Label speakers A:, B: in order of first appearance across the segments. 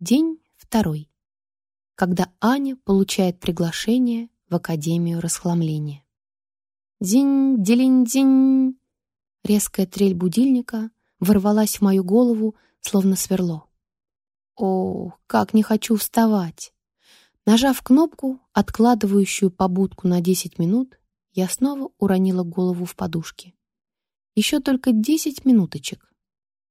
A: День второй. Когда Аня получает приглашение в Академию расхламления. Динь-делинь-динь. Резкая трель будильника ворвалась в мою голову, словно сверло. О, как не хочу вставать! Нажав кнопку, откладывающую побудку на 10 минут, я снова уронила голову в подушки. Еще только 10 минуточек.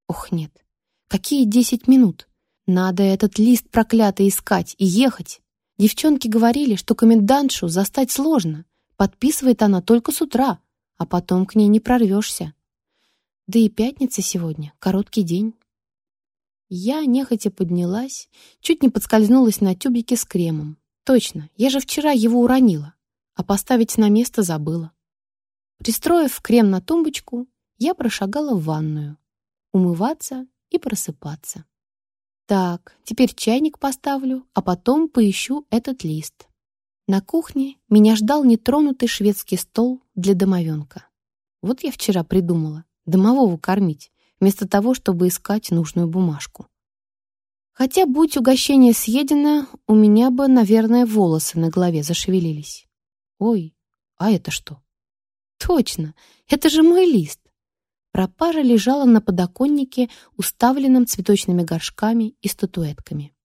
A: Ох, нет. Какие 10 минут? Надо этот лист проклятый искать и ехать. Девчонки говорили, что комендантшу застать сложно. Подписывает она только с утра, а потом к ней не прорвешься. Да и пятница сегодня, короткий день. Я нехотя поднялась, чуть не подскользнулась на тюбике с кремом. Точно, я же вчера его уронила, а поставить на место забыла. Пристроив крем на тумбочку, я прошагала в ванную. Умываться и просыпаться. Так, теперь чайник поставлю, а потом поищу этот лист. На кухне меня ждал нетронутый шведский стол для домовенка. Вот я вчера придумала домового кормить, вместо того, чтобы искать нужную бумажку. Хотя, будь угощение съедено, у меня бы, наверное, волосы на голове зашевелились. Ой, а это что? Точно, это же мой лист. Пропажа лежала на подоконнике, уставленном цветочными горшками и статуэтками.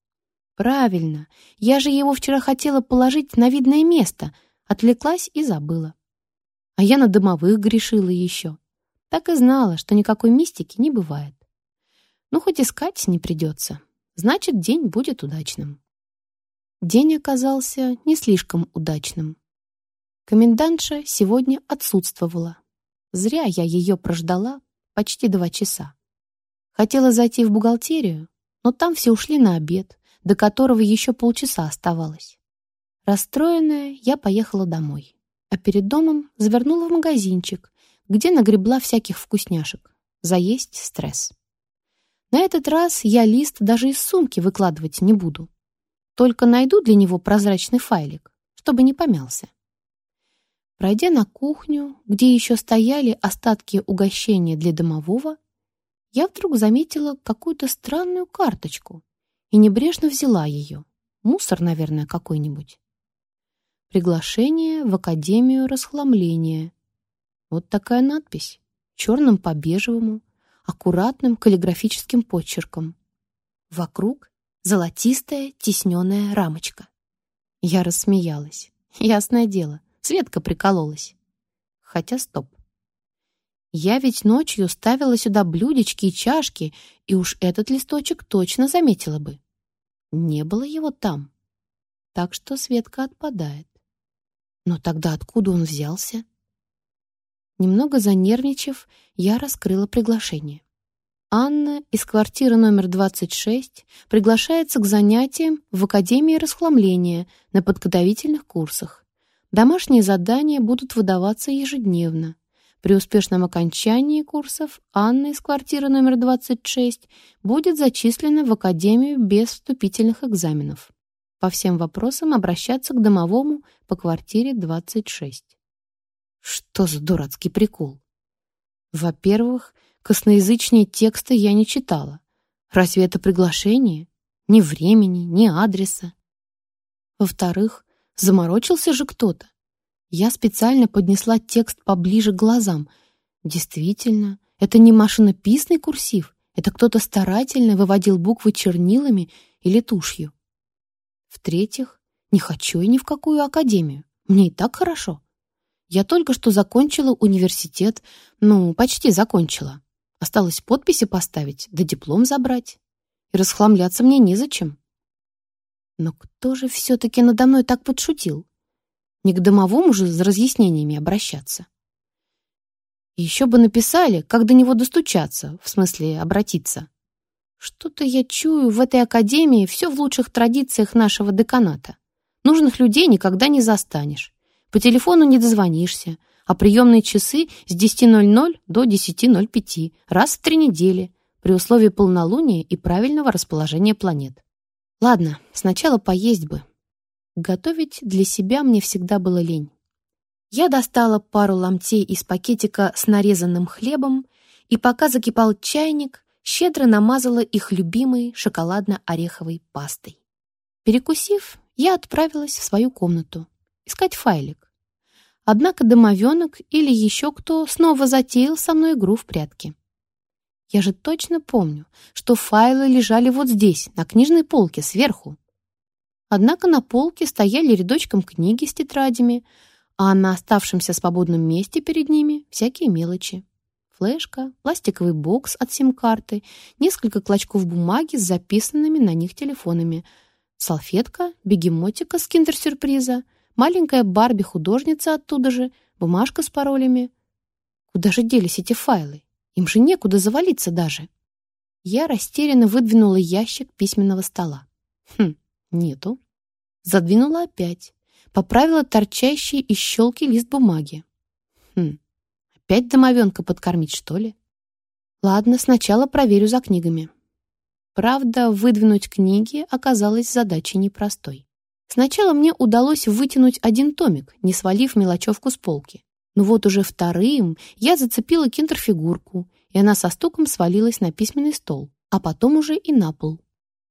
A: Правильно, я же его вчера хотела положить на видное место, отвлеклась и забыла. А я на домовых грешила еще. Так и знала, что никакой мистики не бывает. Ну, хоть искать не придется. Значит, день будет удачным. День оказался не слишком удачным. Комендантша сегодня отсутствовала. Зря я ее прождала почти два часа. Хотела зайти в бухгалтерию, но там все ушли на обед, до которого еще полчаса оставалось. Расстроенная, я поехала домой, а перед домом завернула в магазинчик, где нагребла всяких вкусняшек. Заесть стресс. На этот раз я лист даже из сумки выкладывать не буду. Только найду для него прозрачный файлик, чтобы не помялся. Пройдя на кухню, где еще стояли остатки угощения для домового, я вдруг заметила какую-то странную карточку и небрежно взяла ее. Мусор, наверное, какой-нибудь. Приглашение в Академию расхламления. Вот такая надпись. Черным по бежевому, аккуратным каллиграфическим почерком. Вокруг золотистая тисненная рамочка. Я рассмеялась. Ясное дело, Светка прикололась. Хотя стоп. Я ведь ночью ставила сюда блюдечки и чашки, и уж этот листочек точно заметила бы. Не было его там. Так что Светка отпадает. Но тогда откуда он взялся? Немного занервничав, я раскрыла приглашение. Анна из квартиры номер 26 приглашается к занятиям в Академии расхламления на подготовительных курсах. Домашние задания будут выдаваться ежедневно. При успешном окончании курсов Анна из квартиры номер 26 будет зачислена в академию без вступительных экзаменов. По всем вопросам обращаться к домовому по квартире 26. Что за дурацкий прикол? Во-первых, косноязычные тексты я не читала. Разве это приглашение? Ни времени, ни адреса. Во-вторых, Заморочился же кто-то. Я специально поднесла текст поближе к глазам. Действительно, это не машинописный курсив, это кто-то старательно выводил буквы чернилами или тушью. В-третьих, не хочу я ни в какую академию. Мне и так хорошо. Я только что закончила университет, ну, почти закончила. Осталось подписи поставить, да диплом забрать. И расхламляться мне незачем. Но кто же все-таки надо мной так подшутил? Не к домовому же за разъяснениями обращаться. Еще бы написали, как до него достучаться, в смысле обратиться. Что-то я чую в этой академии все в лучших традициях нашего деканата. Нужных людей никогда не застанешь. По телефону не дозвонишься, а приемные часы с 10.00 до 10.05 раз в три недели при условии полнолуния и правильного расположения планет. Ладно, сначала поесть бы. Готовить для себя мне всегда было лень. Я достала пару ломтей из пакетика с нарезанным хлебом, и пока закипал чайник, щедро намазала их любимой шоколадно-ореховой пастой. Перекусив, я отправилась в свою комнату искать файлик. Однако домовенок или еще кто снова затеял со мной игру в прятки. Я же точно помню, что файлы лежали вот здесь, на книжной полке, сверху. Однако на полке стояли рядочком книги с тетрадями, а на оставшемся свободном месте перед ними всякие мелочи. Флешка, пластиковый бокс от сим-карты, несколько клочков бумаги с записанными на них телефонами, салфетка, бегемотика с киндер-сюрприза, маленькая Барби-художница оттуда же, бумажка с паролями. Куда же делись эти файлы? Им же некуда завалиться даже. Я растерянно выдвинула ящик письменного стола. Хм, нету. Задвинула опять поправила торчащий из щелки лист бумаги. Хм, опять домовенка подкормить, что ли? Ладно, сначала проверю за книгами. Правда, выдвинуть книги оказалось задачей непростой. Сначала мне удалось вытянуть один томик, не свалив мелочевку с полки. Но вот уже вторым я зацепила киндер-фигурку, и она со стуком свалилась на письменный стол, а потом уже и на пол.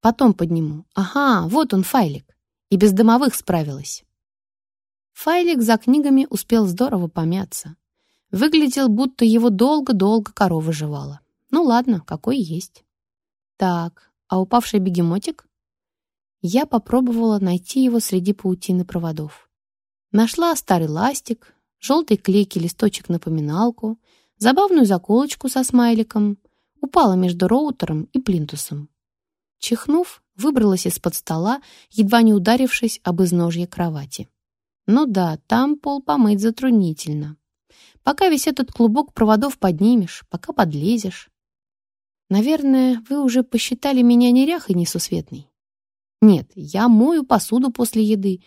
A: Потом подниму. Ага, вот он файлик. И без домовых справилась. Файлик за книгами успел здорово помяться. Выглядел, будто его долго-долго корова жевала. Ну ладно, какой есть. Так, а упавший бегемотик? Я попробовала найти его среди паутины проводов. Нашла старый ластик, желтый клейкий листочек-напоминалку, забавную заколочку со смайликом, упала между роутером и плинтусом. Чихнув, выбралась из-под стола, едва не ударившись об изножье кровати. Ну да, там пол помыть затруднительно. Пока весь этот клубок проводов поднимешь, пока подлезешь. Наверное, вы уже посчитали меня неряхой несусветной. Нет, я мою посуду после еды,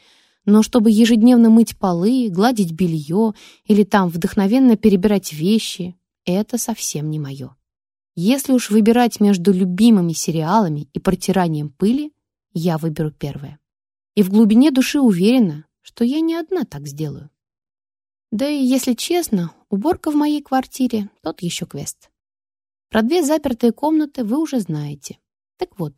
A: но чтобы ежедневно мыть полы, гладить белье или там вдохновенно перебирать вещи, это совсем не мое. Если уж выбирать между любимыми сериалами и протиранием пыли, я выберу первое. И в глубине души уверена, что я не одна так сделаю. Да и, если честно, уборка в моей квартире — тот еще квест. Про две запертые комнаты вы уже знаете. Так вот,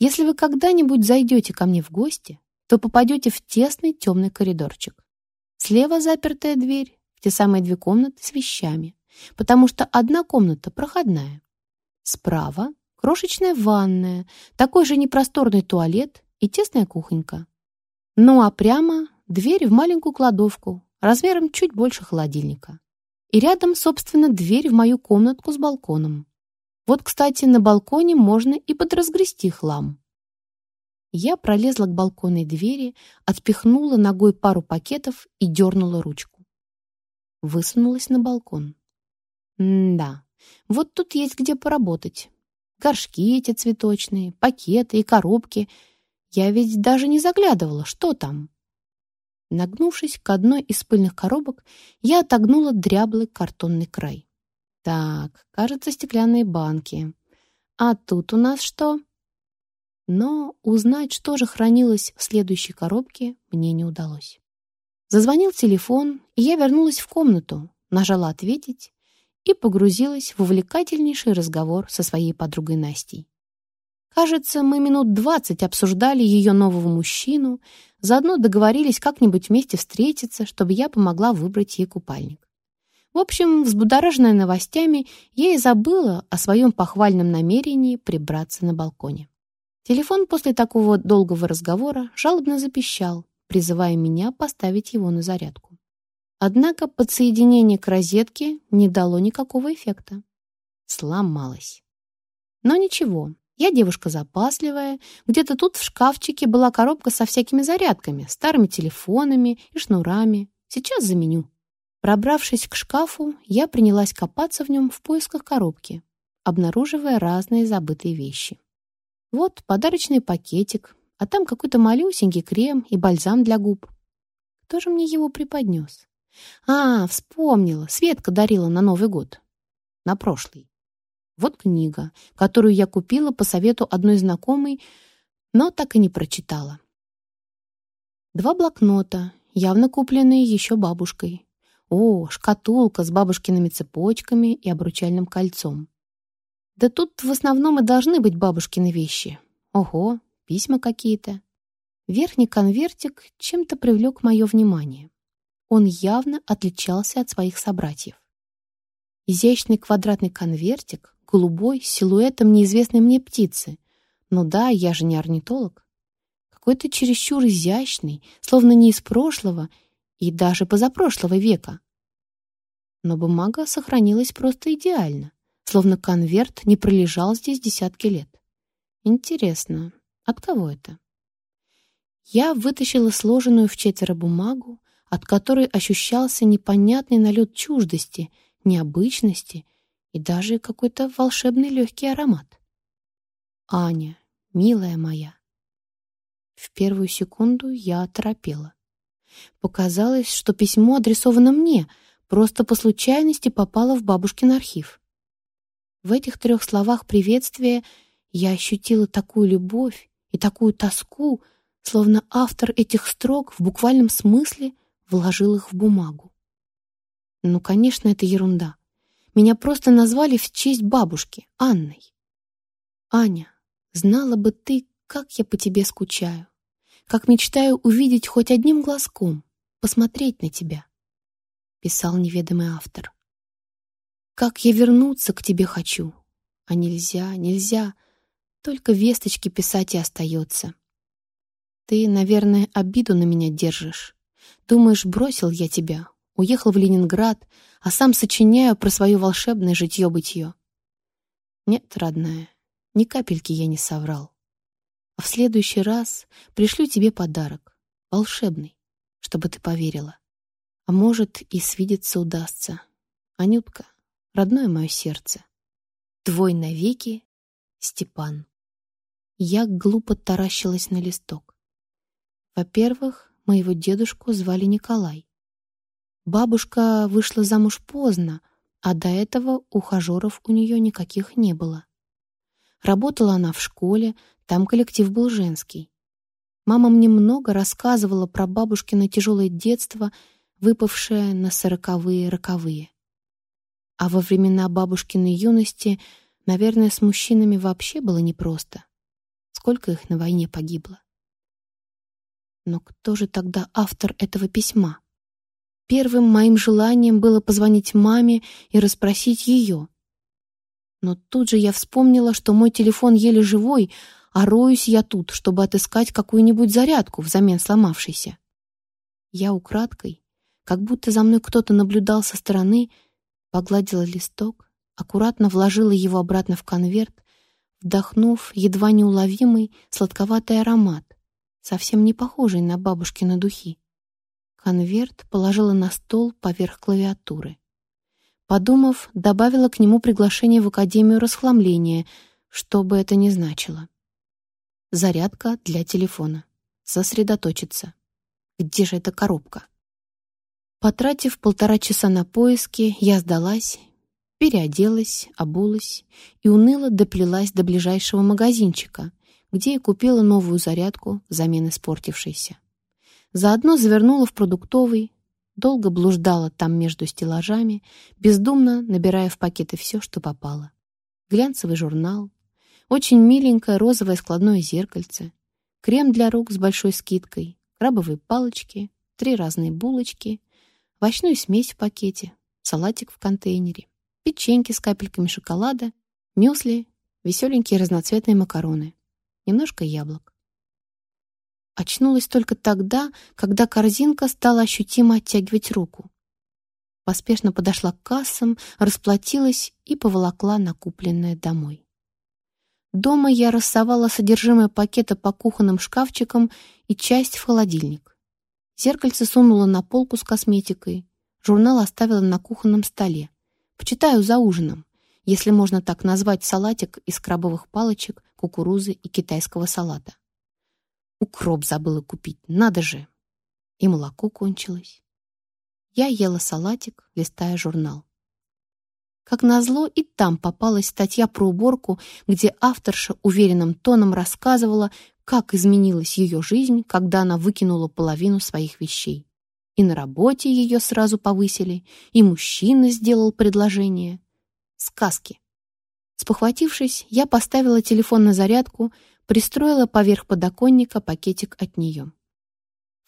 A: если вы когда-нибудь зайдете ко мне в гости, то попадете в тесный темный коридорчик. Слева запертая дверь в те самые две комнаты с вещами, потому что одна комната проходная. Справа крошечная ванная, такой же непросторный туалет и тесная кухонька. Ну а прямо дверь в маленькую кладовку, размером чуть больше холодильника. И рядом, собственно, дверь в мою комнатку с балконом. Вот, кстати, на балконе можно и подразгрести хлам. Я пролезла к балконной двери, отпихнула ногой пару пакетов и дернула ручку. Высунулась на балкон. М-да, вот тут есть где поработать. Горшки эти цветочные, пакеты и коробки. Я ведь даже не заглядывала, что там. Нагнувшись к одной из пыльных коробок, я отогнула дряблый картонный край. Так, кажется, стеклянные банки. А тут у нас что? Но узнать, что же хранилось в следующей коробке, мне не удалось. Зазвонил телефон, и я вернулась в комнату, нажала «Ответить» и погрузилась в увлекательнейший разговор со своей подругой Настей. Кажется, мы минут двадцать обсуждали ее нового мужчину, заодно договорились как-нибудь вместе встретиться, чтобы я помогла выбрать ей купальник. В общем, взбудораженная новостями, я и забыла о своем похвальном намерении прибраться на балконе. Телефон после такого долгого разговора жалобно запищал, призывая меня поставить его на зарядку. Однако подсоединение к розетке не дало никакого эффекта. Сломалось. Но ничего, я девушка запасливая. Где-то тут в шкафчике была коробка со всякими зарядками, старыми телефонами и шнурами. Сейчас заменю. Пробравшись к шкафу, я принялась копаться в нем в поисках коробки, обнаруживая разные забытые вещи. Вот подарочный пакетик, а там какой-то малюсенький крем и бальзам для губ. Кто же мне его преподнес? А, вспомнила, Светка дарила на Новый год. На прошлый. Вот книга, которую я купила по совету одной знакомой, но так и не прочитала. Два блокнота, явно купленные еще бабушкой. О, шкатулка с бабушкиными цепочками и обручальным кольцом. Да тут в основном и должны быть бабушкины вещи. Ого, письма какие-то. Верхний конвертик чем-то привлек мое внимание. Он явно отличался от своих собратьев. Изящный квадратный конвертик, голубой, силуэтом неизвестной мне птицы. Ну да, я же не орнитолог. Какой-то чересчур изящный, словно не из прошлого и даже позапрошлого века. Но бумага сохранилась просто идеально, словно конверт не пролежал здесь десятки лет. Интересно, от кого это? Я вытащила сложенную в четверо бумагу, от которой ощущался непонятный налет чуждости, необычности и даже какой-то волшебный легкий аромат. «Аня, милая моя!» В первую секунду я оторопела. Показалось, что письмо адресовано мне, просто по случайности попало в бабушкин архив. В этих трех словах приветствия я ощутила такую любовь и такую тоску, словно автор этих строк в буквальном смысле вложил их в бумагу. Ну, конечно, это ерунда. Меня просто назвали в честь бабушки, Анной. Аня, знала бы ты, как я по тебе скучаю, как мечтаю увидеть хоть одним глазком, посмотреть на тебя, писал неведомый автор. Как я вернуться к тебе хочу, а нельзя, нельзя, только весточки писать и остается. Ты, наверное, обиду на меня держишь. Думаешь, бросил я тебя, уехал в Ленинград, а сам сочиняю про свое волшебное житье-бытие. Нет, родная, ни капельки я не соврал. А в следующий раз пришлю тебе подарок, волшебный, чтобы ты поверила. А может, и свидеться удастся. Анютка, родное мое сердце. Твой навеки, Степан. Я глупо таращилась на листок. Во-первых, моего дедушку звали Николай. Бабушка вышла замуж поздно, а до этого ухажеров у нее никаких не было. Работала она в школе, там коллектив был женский. Мама мне много рассказывала про бабушкино тяжелое детство, выпавшее на сороковые-роковые. А во времена бабушкиной юности, наверное, с мужчинами вообще было непросто. Сколько их на войне погибло? Но кто же тогда автор этого письма? Первым моим желанием было позвонить маме и расспросить ее. Но тут же я вспомнила, что мой телефон еле живой, а роюсь я тут, чтобы отыскать какую-нибудь зарядку взамен сломавшейся. Я украдкой, как будто за мной кто-то наблюдал со стороны, погладила листок, аккуратно вложила его обратно в конверт вдохнув едва неуловимый сладковатый аромат, совсем не похожий на бабушкины духи. Конверт положила на стол поверх клавиатуры. Подумав, добавила к нему приглашение в Академию расхламления, что бы это ни значило. Зарядка для телефона. Сосредоточиться. Где же эта коробка? Потратив полтора часа на поиски, я сдалась переоделась, обулась и уныло доплелась до ближайшего магазинчика, где и купила новую зарядку взамен испортившейся. Заодно завернула в продуктовый, долго блуждала там между стеллажами, бездумно набирая в пакеты все, что попало. Глянцевый журнал, очень миленькое розовое складное зеркальце, крем для рук с большой скидкой, крабовые палочки, три разные булочки, овощную смесь в пакете, салатик в контейнере печеньки с капельками шоколада, мюсли, веселенькие разноцветные макароны, немножко яблок. Очнулась только тогда, когда корзинка стала ощутимо оттягивать руку. Поспешно подошла к кассам, расплатилась и поволокла накупленное домой. Дома я рассовала содержимое пакета по кухонным шкафчикам и часть в холодильник. Зеркальце сунула на полку с косметикой, журнал оставила на кухонном столе. Почитаю за ужином, если можно так назвать салатик из крабовых палочек, кукурузы и китайского салата. Укроп забыла купить, надо же. И молоко кончилось. Я ела салатик, листая журнал. Как назло, и там попалась статья про уборку, где авторша уверенным тоном рассказывала, как изменилась ее жизнь, когда она выкинула половину своих вещей. И на работе ее сразу повысили, и мужчина сделал предложение. Сказки. Спохватившись, я поставила телефон на зарядку, пристроила поверх подоконника пакетик от нее.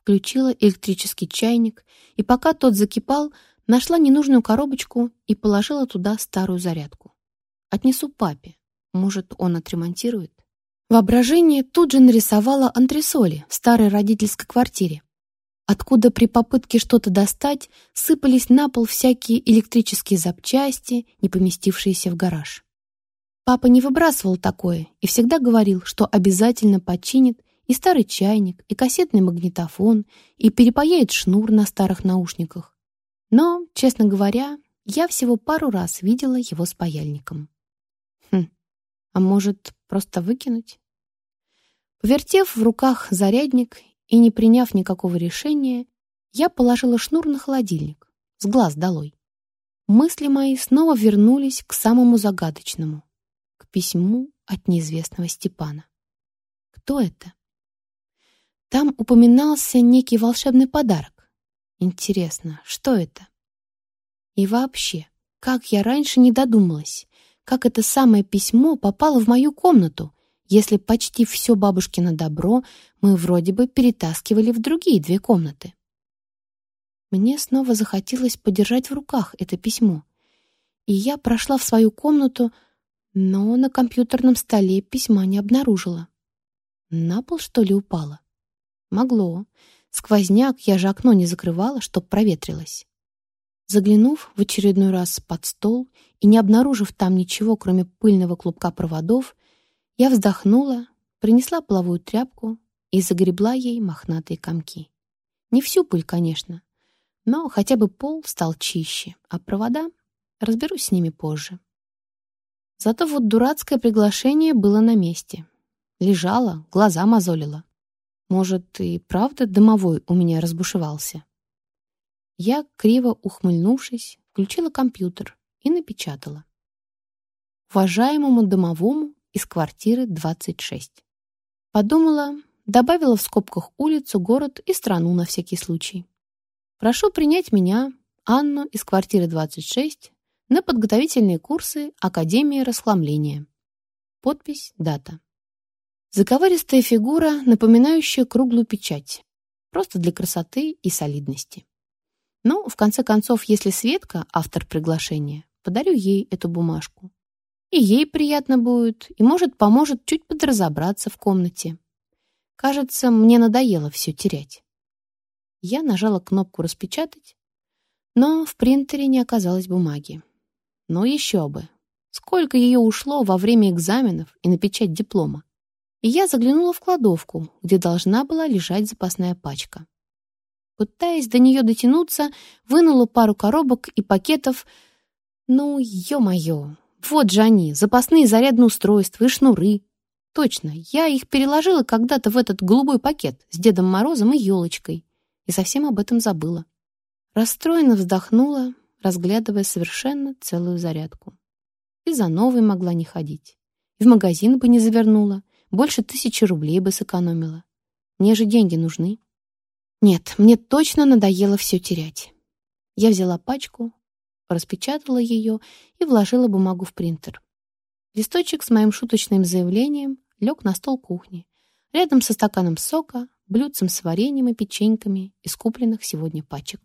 A: Включила электрический чайник, и пока тот закипал, нашла ненужную коробочку и положила туда старую зарядку. Отнесу папе. Может, он отремонтирует? Воображение тут же нарисовало антресоли в старой родительской квартире, откуда при попытке что-то достать сыпались на пол всякие электрические запчасти, не поместившиеся в гараж. Папа не выбрасывал такое и всегда говорил, что обязательно починит и старый чайник, и кассетный магнитофон, и перепаяет шнур на старых наушниках. Но, честно говоря, я всего пару раз видела его с паяльником. А может, просто выкинуть? Повертев в руках зарядник и не приняв никакого решения, я положила шнур на холодильник, с глаз долой. Мысли мои снова вернулись к самому загадочному, к письму от неизвестного Степана. Кто это? Там упоминался некий волшебный подарок. Интересно, что это? И вообще, как я раньше не додумалась, как это самое письмо попало в мою комнату, если почти все бабушкино добро мы вроде бы перетаскивали в другие две комнаты. Мне снова захотелось подержать в руках это письмо, и я прошла в свою комнату, но на компьютерном столе письма не обнаружила. На пол, что ли, упало? Могло. Сквозняк, я же окно не закрывала, чтоб проветрилось. Заглянув в очередной раз под стол и не обнаружив там ничего, кроме пыльного клубка проводов, я вздохнула, принесла половую тряпку и загребла ей мохнатые комки. Не всю пыль, конечно, но хотя бы пол стал чище, а провода разберусь с ними позже. Зато вот дурацкое приглашение было на месте. Лежало, глаза мозолило. Может, и правда домовой у меня разбушевался? Я, криво ухмыльнувшись, включила компьютер и напечатала. Уважаемому домовому из квартиры 26. Подумала, добавила в скобках улицу, город и страну на всякий случай. Прошу принять меня, Анну из квартиры 26, на подготовительные курсы Академии расхламления. Подпись, дата. Заковыристая фигура, напоминающая круглую печать. Просто для красоты и солидности. Но, в конце концов, если Светка, автор приглашения, подарю ей эту бумажку. И ей приятно будет, и, может, поможет чуть подразобраться в комнате. Кажется, мне надоело все терять. Я нажала кнопку «Распечатать», но в принтере не оказалось бумаги. Но еще бы. Сколько ее ушло во время экзаменов и на печать диплома. И я заглянула в кладовку, где должна была лежать запасная пачка. Пытаясь до нее дотянуться, вынула пару коробок и пакетов. Ну, ё-моё, вот же они, запасные зарядные устройства и шнуры. Точно, я их переложила когда-то в этот голубой пакет с Дедом Морозом и елочкой и совсем об этом забыла. Расстроенно вздохнула, разглядывая совершенно целую зарядку. И за новой могла не ходить. И в магазин бы не завернула, больше тысячи рублей бы сэкономила. Мне же деньги нужны. Нет, мне точно надоело все терять. Я взяла пачку, распечатала ее и вложила бумагу в принтер. Листочек с моим шуточным заявлением лег на стол кухни, рядом со стаканом сока, блюдцем с вареньем и печеньками из купленных сегодня пачек.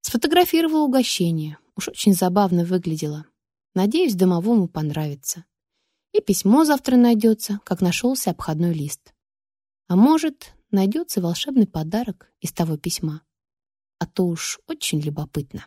A: Сфотографировала угощение. Уж очень забавно выглядело. Надеюсь, домовому понравится. И письмо завтра найдется, как нашелся обходной лист. А может, найдется волшебный подарок из того письма. А то уж очень любопытно.